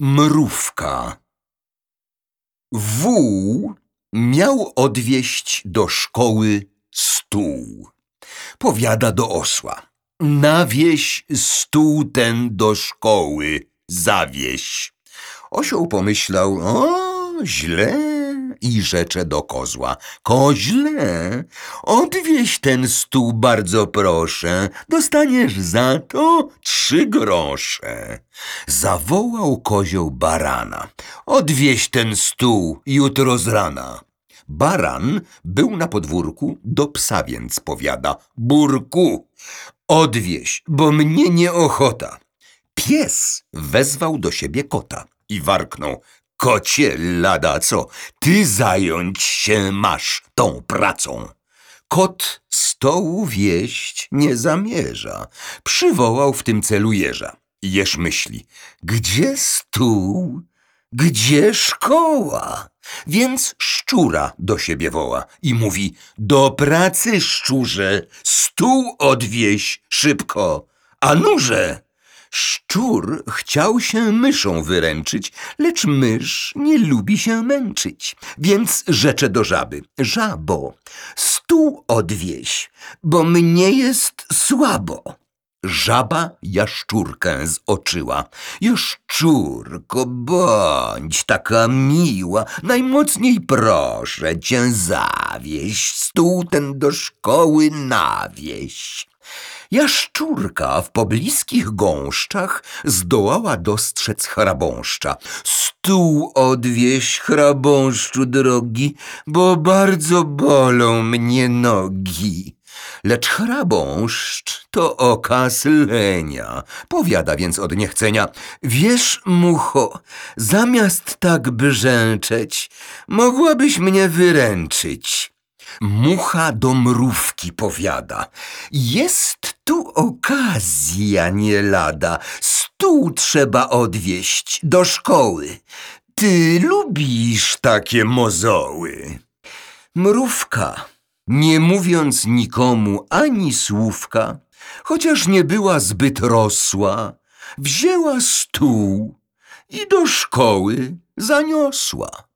Mrówka. Wół miał odwieźć do szkoły stół. Powiada do osła. Nawieź stół ten do szkoły, zawieź. Osioł pomyślał, o, źle, i rzecze do kozła. Koźle, odwieź ten stół bardzo proszę, dostaniesz za to trzy grosze. Zawołał kozioł barana. Odwieź ten stół jutro z rana. Baran był na podwórku, do psa więc powiada. Burku, odwieź, bo mnie nieochota. Pies wezwał do siebie kota i warknął. Kocie lada co, ty zająć się masz tą pracą. Kot stołu wieść nie zamierza. Przywołał w tym celu jeża. Jeż myśli, gdzie stół, gdzie szkoła? Więc szczura do siebie woła i mówi, do pracy szczurze, stół odwieź szybko, a nurze. Szczur chciał się myszą wyręczyć, lecz mysz nie lubi się męczyć, więc rzecze do żaby. Żabo, stół odwieź, bo mnie jest słabo. Żaba jaszczurkę zoczyła. Jaszczurko, bądź taka miła, najmocniej proszę cię zawieź, stół ten do szkoły nawieź. Jaszczurka w pobliskich gąszczach zdołała dostrzec hrabąszcza. Stół odwieź, hrabąszczu drogi, bo bardzo bolą mnie nogi. Lecz hrabąszcz to okaz lenia, powiada więc od niechcenia. Wiesz, mucho, zamiast tak brzęczeć, mogłabyś mnie wyręczyć. Mucha do mrówki powiada. Jest tu okazja nie lada. Stół trzeba odwieźć do szkoły. Ty lubisz takie mozoły. Mrówka, nie mówiąc nikomu ani słówka, chociaż nie była zbyt rosła, wzięła stół i do szkoły zaniosła.